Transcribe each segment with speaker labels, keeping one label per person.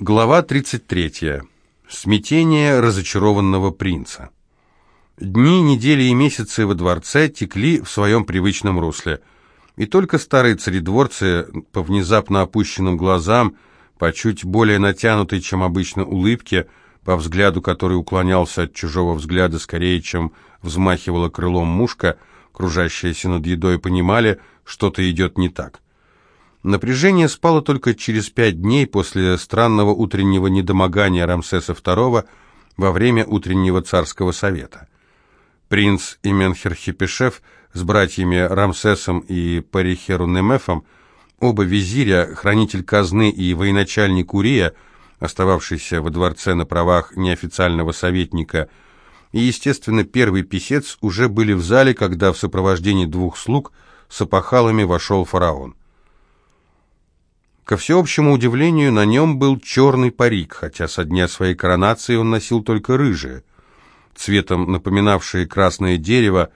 Speaker 1: Глава 33. Смятение разочарованного принца. Дни, недели и месяцы во дворце текли в своем привычном русле. И только старые царедворцы по внезапно опущенным глазам, по чуть более натянутой, чем обычно, улыбке, по взгляду, который уклонялся от чужого взгляда скорее, чем взмахивала крылом мушка, кружащаяся над едой, понимали, что-то идет не так. Напряжение спало только через пять дней после странного утреннего недомогания Рамсеса II во время утреннего царского совета. Принц Именхер-Хепешев с братьями Рамсесом и Парихеру-Немефом, оба визиря, хранитель казны и военачальник Урия, остававшийся во дворце на правах неофициального советника, и, естественно, первый писец уже были в зале, когда в сопровождении двух слуг с опахалами вошел фараон. Ко всеобщему удивлению, на нем был черный парик, хотя со дня своей коронации он носил только рыжие, цветом напоминавшие красное дерево,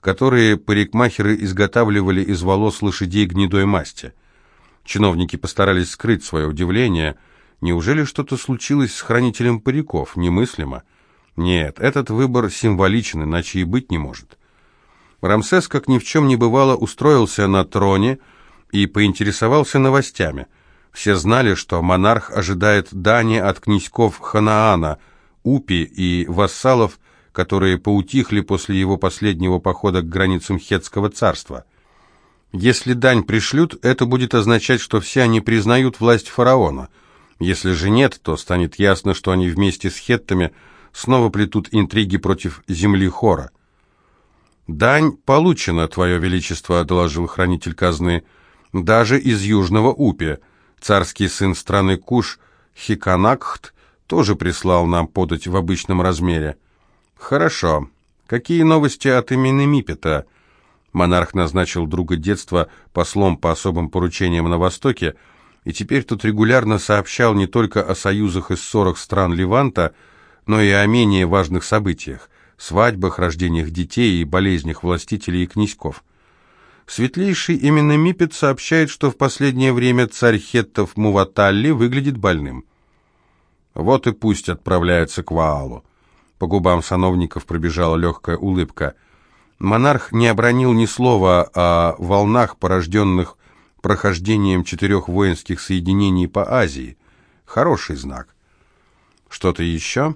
Speaker 1: которые парикмахеры изготавливали из волос лошадей гнедой масти. Чиновники постарались скрыть свое удивление. Неужели что-то случилось с хранителем париков? Немыслимо. Нет, этот выбор символичен, иначе и быть не может. Рамсес, как ни в чем не бывало, устроился на троне и поинтересовался новостями – все знали, что монарх ожидает дани от князьков Ханаана, Упи и вассалов, которые поутихли после его последнего похода к границам Хетского царства. Если дань пришлют, это будет означать, что все они признают власть фараона. Если же нет, то станет ясно, что они вместе с хеттами снова плетут интриги против земли Хора. «Дань получена, Твое Величество», — доложил хранитель казны, — «даже из Южного Упи». Царский сын страны Куш, Хиканакхт, тоже прислал нам подать в обычном размере. Хорошо. Какие новости от имени Мипета? Монарх назначил друга детства послом по особым поручениям на Востоке, и теперь тут регулярно сообщал не только о союзах и ссорах стран Леванта, но и о менее важных событиях – свадьбах, рождениях детей и болезнях властителей и князьков. Светлейший именно Мипет сообщает, что в последнее время царь хеттов Муваталли выглядит больным. Вот и пусть отправляется к Ваалу. По губам сановников пробежала легкая улыбка. Монарх не обронил ни слова о волнах, порожденных прохождением четырех воинских соединений по Азии. Хороший знак. Что-то еще?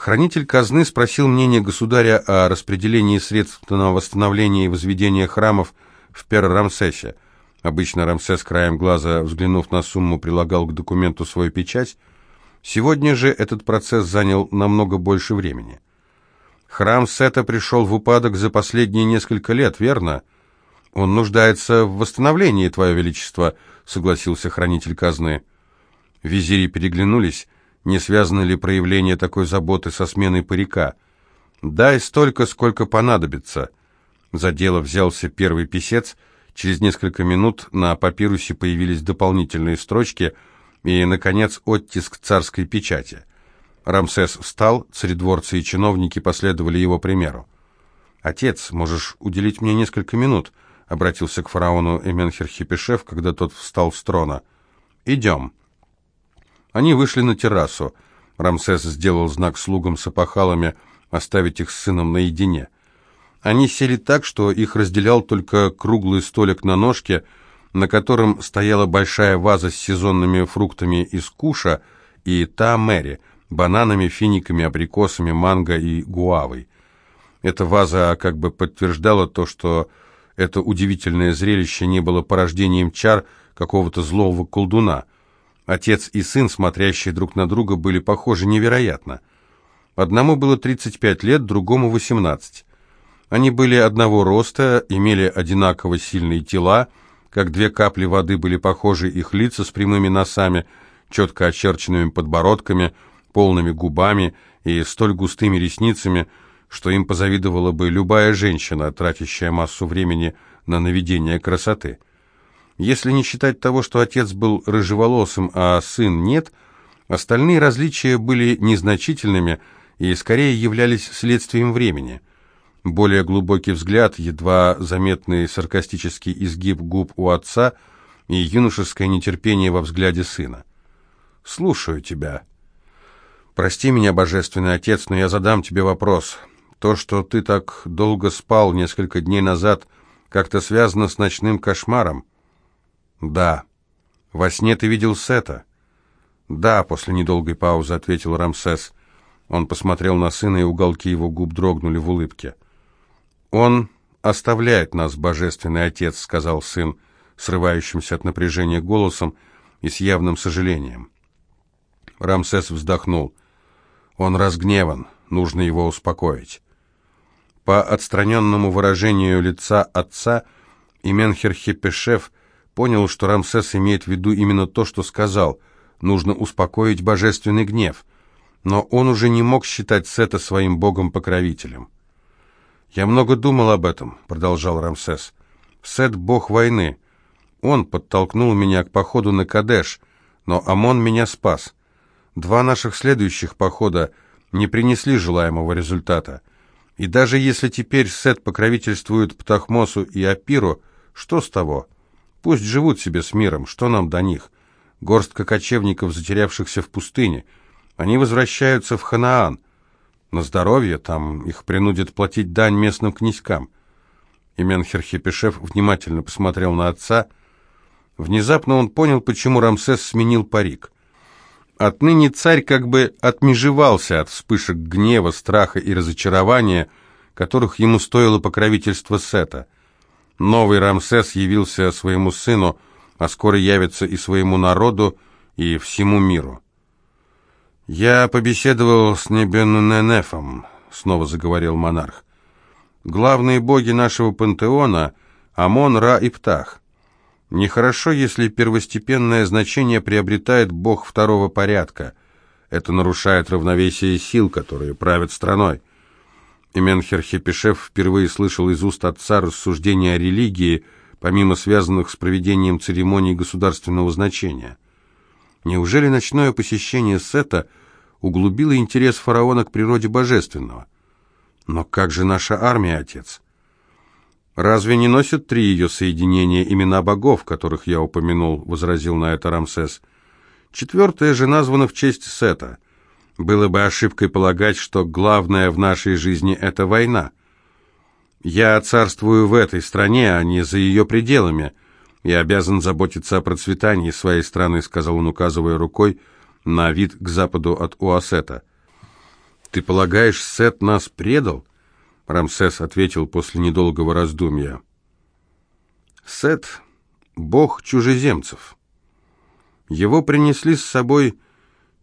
Speaker 1: Хранитель казны спросил мнение государя о распределении средств на восстановление и возведение храмов в Пер-Рамсесе. Обычно Рамсес, краем глаза, взглянув на сумму, прилагал к документу свою печать. Сегодня же этот процесс занял намного больше времени. Храм Сета пришел в упадок за последние несколько лет, верно? Он нуждается в восстановлении, Твое Величество, согласился хранитель казны. Визири переглянулись, не связано ли проявление такой заботы со сменой парика. «Дай столько, сколько понадобится». За дело взялся первый писец. Через несколько минут на папирусе появились дополнительные строчки и, наконец, оттиск царской печати. Рамсес встал, царедворцы и чиновники последовали его примеру. «Отец, можешь уделить мне несколько минут?» — обратился к фараону Эменхер-Хипешев, когда тот встал с трона. «Идем». Они вышли на террасу. Рамсес сделал знак слугам с опахалами оставить их с сыном наедине. Они сели так, что их разделял только круглый столик на ножке, на котором стояла большая ваза с сезонными фруктами из куша и та Мэри, бананами, финиками, абрикосами, манго и гуавой. Эта ваза как бы подтверждала то, что это удивительное зрелище не было порождением чар какого-то злого колдуна – Отец и сын, смотрящие друг на друга, были похожи невероятно. Одному было 35 лет, другому 18. Они были одного роста, имели одинаково сильные тела, как две капли воды были похожи их лица с прямыми носами, четко очерченными подбородками, полными губами и столь густыми ресницами, что им позавидовала бы любая женщина, тратящая массу времени на наведение красоты. Если не считать того, что отец был рыжеволосым, а сын нет, остальные различия были незначительными и скорее являлись следствием времени. Более глубокий взгляд, едва заметный саркастический изгиб губ у отца и юношеское нетерпение во взгляде сына. «Слушаю тебя». «Прости меня, Божественный Отец, но я задам тебе вопрос. То, что ты так долго спал несколько дней назад, как-то связано с ночным кошмаром?» «Да». «Во сне ты видел Сета?» «Да», — после недолгой паузы ответил Рамсес. Он посмотрел на сына, и уголки его губ дрогнули в улыбке. «Он оставляет нас, Божественный Отец», — сказал сын, срывающимся от напряжения голосом и с явным сожалением. Рамсес вздохнул. «Он разгневан, нужно его успокоить». По отстраненному выражению лица отца Именхер Хепешев понял, что Рамсес имеет в виду именно то, что сказал. Нужно успокоить божественный гнев. Но он уже не мог считать Сета своим богом-покровителем. «Я много думал об этом», — продолжал Рамсес. «Сет — бог войны. Он подтолкнул меня к походу на Кадеш, но Амон меня спас. Два наших следующих похода не принесли желаемого результата. И даже если теперь Сет покровительствует Птахмосу и Апиру, что с того? Пусть живут себе с миром, что нам до них? Горстка кочевников, затерявшихся в пустыне. Они возвращаются в Ханаан. На здоровье там их принудят платить дань местным князькам. Имен Херхепешев внимательно посмотрел на отца. Внезапно он понял, почему Рамсес сменил парик. Отныне царь как бы отмежевался от вспышек гнева, страха и разочарования, которых ему стоило покровительство Сета. Новый Рамсес явился своему сыну, а скоро явится и своему народу, и всему миру. «Я побеседовал с Небенненефом», — снова заговорил монарх. «Главные боги нашего пантеона — Амон, Ра и Птах. Нехорошо, если первостепенное значение приобретает бог второго порядка. Это нарушает равновесие сил, которые правят страной». Именхер Хепишев впервые слышал из уст отца рассуждения о религии, помимо связанных с проведением церемоний государственного значения. Неужели ночное посещение Сета — углубила интерес фараона к природе божественного. Но как же наша армия, отец? Разве не носят три ее соединения имена богов, которых я упомянул, возразил на это Рамсес. Четвертая же названа в честь Сета. Было бы ошибкой полагать, что главное в нашей жизни – это война. Я царствую в этой стране, а не за ее пределами. Я обязан заботиться о процветании своей страны, сказал он, указывая рукой на вид к западу от Уасета. «Ты полагаешь, Сет нас предал?» Рамсес ответил после недолгого раздумья. «Сет — бог чужеземцев. Его принесли с собой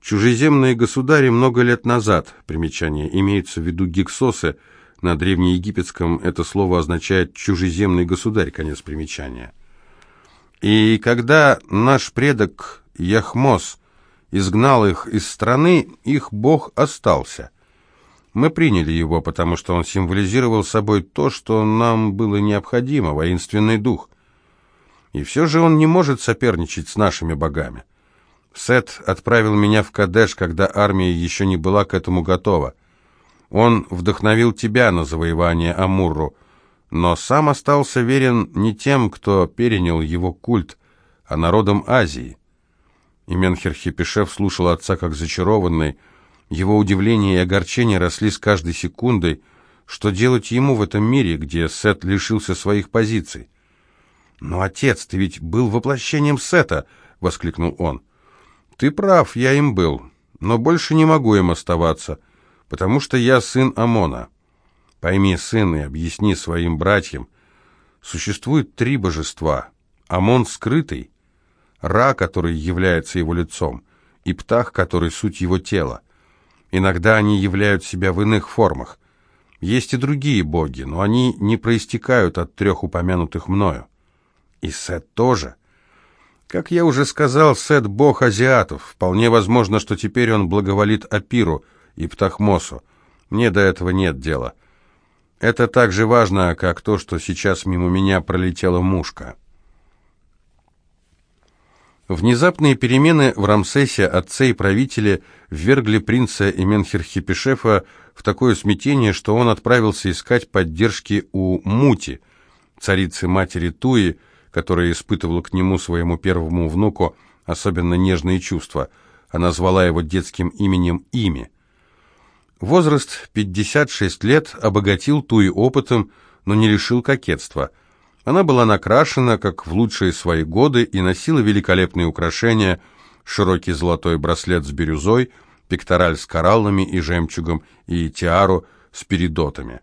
Speaker 1: чужеземные государи много лет назад. Примечание имеется в виду гиксосы. На древнеегипетском это слово означает «чужеземный государь», конец примечания. И когда наш предок Яхмос изгнал их из страны, их Бог остался. Мы приняли его, потому что он символизировал собой то, что нам было необходимо, воинственный дух. И все же он не может соперничать с нашими богами. Сет отправил меня в Кадеш, когда армия еще не была к этому готова. Он вдохновил тебя на завоевание Амурру, но сам остался верен не тем, кто перенял его культ, а народам Азии. И Менхер Хипишев слушал отца как зачарованный. Его удивление и огорчение росли с каждой секундой. Что делать ему в этом мире, где Сет лишился своих позиций? «Но, отец, ты ведь был воплощением Сета!» — воскликнул он. «Ты прав, я им был, но больше не могу им оставаться, потому что я сын Амона. Пойми, сын, и объясни своим братьям. Существует три божества. Амон скрытый, Ра, который является его лицом, и Птах, который суть его тела. Иногда они являют себя в иных формах. Есть и другие боги, но они не проистекают от трех упомянутых мною. И Сет тоже. Как я уже сказал, Сет — бог азиатов. Вполне возможно, что теперь он благоволит Апиру и Птахмосу. Мне до этого нет дела. Это так же важно, как то, что сейчас мимо меня пролетела мушка». Внезапные перемены в Рамсесе отцы и правители ввергли принца Именхерхипешефа в такое смятение, что он отправился искать поддержки у Мути, царицы-матери Туи, которая испытывала к нему, своему первому внуку, особенно нежные чувства. она звала его детским именем Ими. Возраст 56 лет обогатил Туи опытом, но не лишил кокетства. Она была накрашена, как в лучшие свои годы, и носила великолепные украшения, широкий золотой браслет с бирюзой, пектораль с кораллами и жемчугом и тиару с передотами.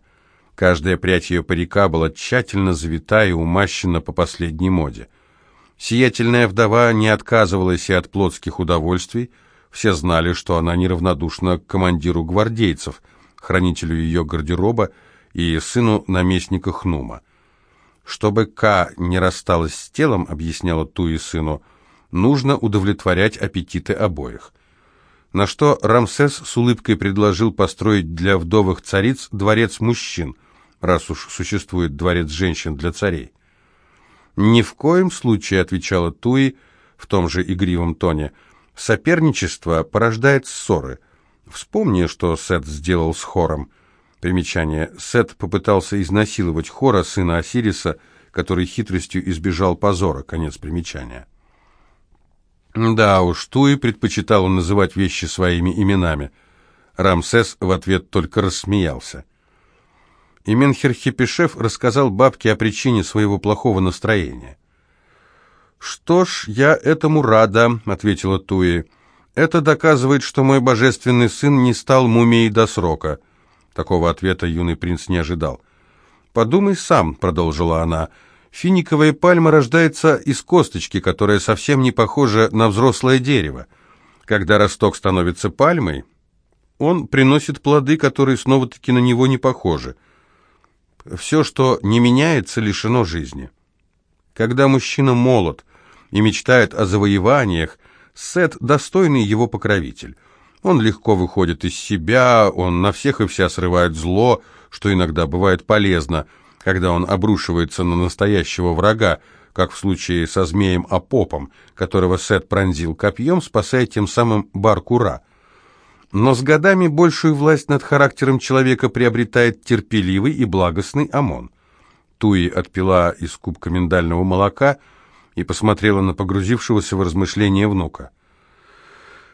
Speaker 1: Каждая прядь ее парика была тщательно завита и умащена по последней моде. Сиятельная вдова не отказывалась и от плотских удовольствий, все знали, что она неравнодушна к командиру гвардейцев, хранителю ее гардероба и сыну наместника Хнума. Чтобы Ка не рассталась с телом, объясняла Туи сыну, нужно удовлетворять аппетиты обоих. На что Рамсес с улыбкой предложил построить для вдовых цариц дворец мужчин, раз уж существует дворец женщин для царей. «Ни в коем случае», — отвечала Туи в том же игривом тоне, — Соперничество порождает ссоры. Вспомни, что Сет сделал с Хором. Примечание. Сет попытался изнасиловать Хора, сына Осириса, который хитростью избежал позора. Конец примечания. Да уж, Туи предпочитал называть вещи своими именами. Рамсес в ответ только рассмеялся. И Менхер-Хепишев рассказал бабке о причине своего плохого настроения. «Что ж, я этому рада», — ответила Туи. «Это доказывает, что мой божественный сын не стал мумией до срока». Такого ответа юный принц не ожидал. «Подумай сам», — продолжила она, — «финиковая пальма рождается из косточки, которая совсем не похожа на взрослое дерево. Когда росток становится пальмой, он приносит плоды, которые снова-таки на него не похожи. Все, что не меняется, лишено жизни. Когда мужчина молод, и мечтает о завоеваниях, Сет – достойный его покровитель. Он легко выходит из себя, он на всех и вся срывает зло, что иногда бывает полезно, когда он обрушивается на настоящего врага, как в случае со змеем Апопом, которого Сет пронзил копьем, спасая тем самым Баркура. Но с годами большую власть над характером человека приобретает терпеливый и благостный Амон. Туи отпила из кубка миндального молока – и посмотрела на погрузившегося в размышления внука.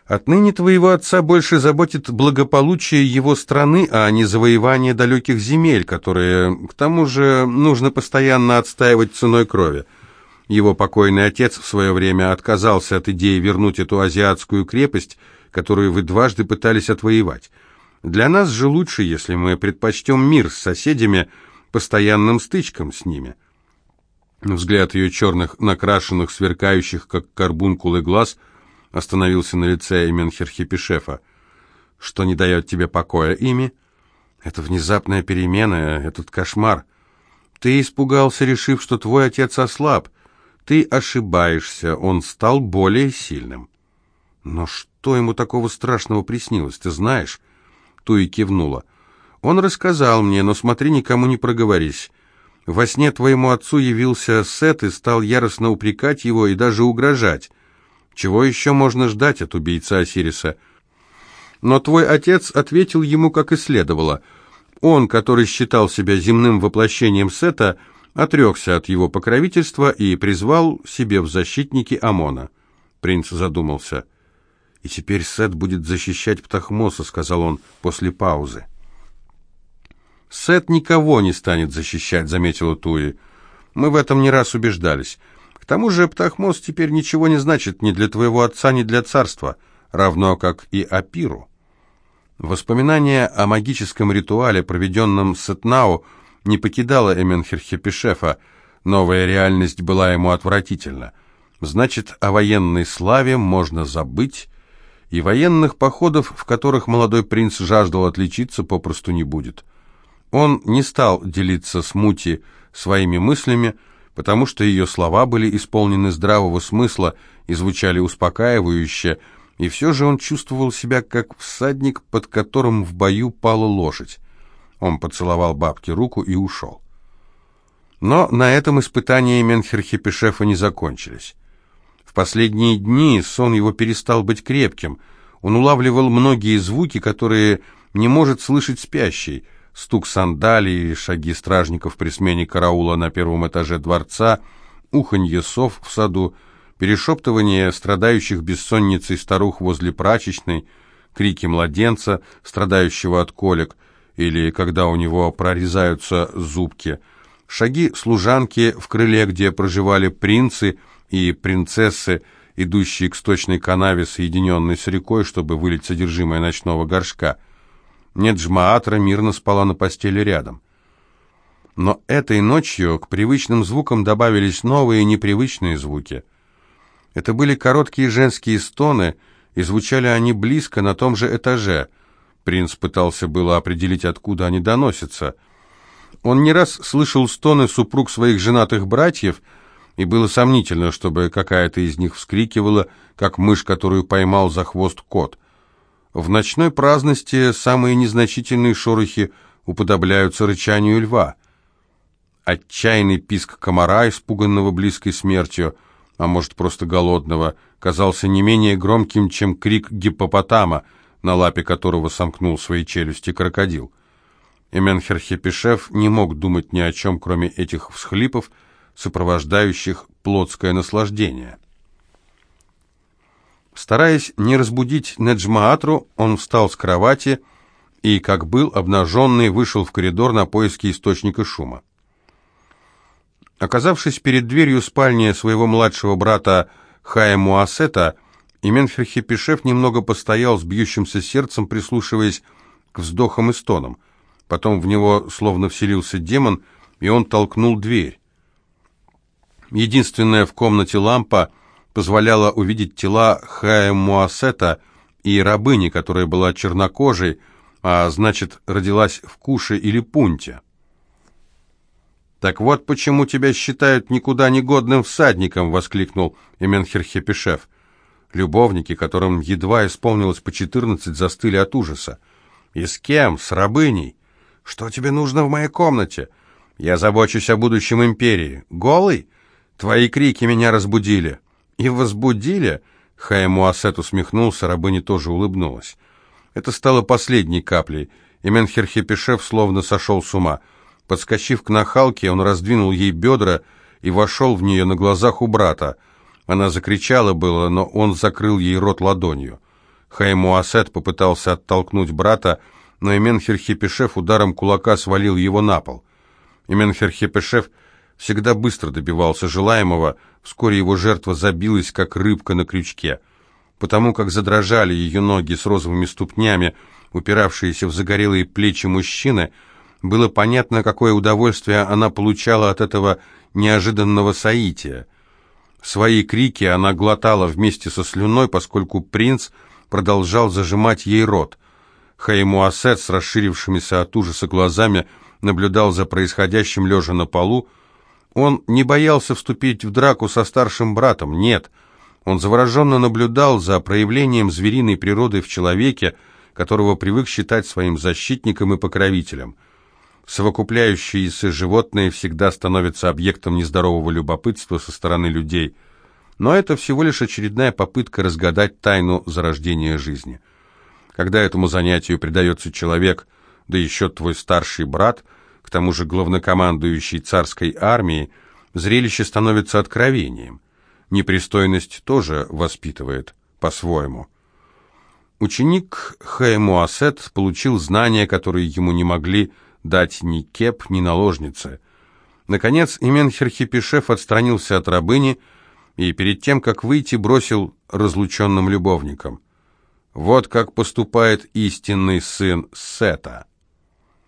Speaker 1: «Отныне твоего отца больше заботит благополучие его страны, а не завоевание далеких земель, которые, к тому же, нужно постоянно отстаивать ценой крови. Его покойный отец в свое время отказался от идеи вернуть эту азиатскую крепость, которую вы дважды пытались отвоевать. Для нас же лучше, если мы предпочтем мир с соседями, постоянным стычкам с ними». Взгляд ее черных, накрашенных, сверкающих, как карбункулы глаз, остановился на лице Именхерхипишефа. «Что не дает тебе покоя ими?» «Это внезапная перемена, этот кошмар. Ты испугался, решив, что твой отец ослаб. Ты ошибаешься, он стал более сильным». «Но что ему такого страшного приснилось, ты знаешь?» Туи кивнула. «Он рассказал мне, но смотри, никому не проговорись». Во сне твоему отцу явился Сет и стал яростно упрекать его и даже угрожать. Чего еще можно ждать от убийцы Осириса? Но твой отец ответил ему, как и следовало. Он, который считал себя земным воплощением Сета, отрекся от его покровительства и призвал себе в защитники Амона. Принц задумался. «И теперь Сет будет защищать Птахмоса», — сказал он после паузы. «Сет никого не станет защищать», — заметила Туи. «Мы в этом не раз убеждались. К тому же Птахмос теперь ничего не значит ни для твоего отца, ни для царства, равно как и Апиру». Воспоминание о магическом ритуале, проведенном Сетнау, не покидало Эменхерхепишефа. Новая реальность была ему отвратительна. Значит, о военной славе можно забыть, и военных походов, в которых молодой принц жаждал отличиться, попросту не будет. Он не стал делиться с Мути своими мыслями, потому что ее слова были исполнены здравого смысла и звучали успокаивающе, и все же он чувствовал себя как всадник, под которым в бою пала лошадь. Он поцеловал бабке руку и ушел. Но на этом испытания Менхерхепешефа не закончились. В последние дни сон его перестал быть крепким. Он улавливал многие звуки, которые не может слышать спящий – стук сандалий, шаги стражников при смене караула на первом этаже дворца, уханье сов в саду, перешептывание страдающих бессонницей старух возле прачечной, крики младенца, страдающего от колик, или когда у него прорезаются зубки, шаги служанки в крыле, где проживали принцы и принцессы, идущие к сточной канаве, соединенной с рекой, чтобы вылить содержимое ночного горшка. Неджмаатра мирно спала на постели рядом. Но этой ночью к привычным звукам добавились новые непривычные звуки. Это были короткие женские стоны, и звучали они близко на том же этаже. Принц пытался было определить, откуда они доносятся. Он не раз слышал стоны супруг своих женатых братьев, и было сомнительно, чтобы какая-то из них вскрикивала, как мышь, которую поймал за хвост кот. В ночной праздности самые незначительные шорохи уподобляются рычанию льва. Отчаянный писк комара, испуганного близкой смертью, а может просто голодного, казался не менее громким, чем крик гиппопотама, на лапе которого сомкнул свои челюсти крокодил. Эменхерхепишев не мог думать ни о чем, кроме этих всхлипов, сопровождающих плотское наслаждение. Стараясь не разбудить Неджмаатру, он встал с кровати и, как был обнаженный, вышел в коридор на поиски источника шума. Оказавшись перед дверью спальни своего младшего брата Хая Муасета, Именферхепишев немного постоял с бьющимся сердцем, прислушиваясь к вздохам и стонам. Потом в него словно вселился демон, и он толкнул дверь. Единственная в комнате лампа позволяла увидеть тела Хая Муасета и рабыни, которая была чернокожей, а значит, родилась в Куше или Пунте. «Так вот почему тебя считают никуда не годным всадником!» — воскликнул Эменхерхепишев. Любовники, которым едва исполнилось по четырнадцать, застыли от ужаса. «И с кем? С рабыней? Что тебе нужно в моей комнате? Я забочусь о будущем империи. Голый? Твои крики меня разбудили». «И возбудили?» — Хаэмуасет усмехнулся, рабыня тоже улыбнулась. Это стало последней каплей, и Менхерхепишев словно сошел с ума — Подскочив к нахалке, он раздвинул ей бедра и вошел в нее на глазах у брата. Она закричала было, но он закрыл ей рот ладонью. Хаймуасет попытался оттолкнуть брата, но Именхер-Хепешев ударом кулака свалил его на пол. Именхер-Хепешев всегда быстро добивался желаемого, вскоре его жертва забилась, как рыбка на крючке. Потому как задрожали ее ноги с розовыми ступнями, упиравшиеся в загорелые плечи мужчины, было понятно, какое удовольствие она получала от этого неожиданного соития. Свои крики она глотала вместе со слюной, поскольку принц продолжал зажимать ей рот. Хаймуасет с расширившимися от ужаса глазами наблюдал за происходящим лежа на полу. Он не боялся вступить в драку со старшим братом, нет. Он завороженно наблюдал за проявлением звериной природы в человеке, которого привык считать своим защитником и покровителем – совокупляющиеся животные всегда становятся объектом нездорового любопытства со стороны людей. Но это всего лишь очередная попытка разгадать тайну зарождения жизни. Когда этому занятию предается человек, да еще твой старший брат, к тому же главнокомандующий царской армией, зрелище становится откровением. Непристойность тоже воспитывает по-своему. Ученик Хэмуасет получил знания, которые ему не могли дать ни кеп, ни наложницы. Наконец Именхерхипишев отстранился от рабыни и перед тем, как выйти, бросил разлученным любовникам. «Вот как поступает истинный сын Сета».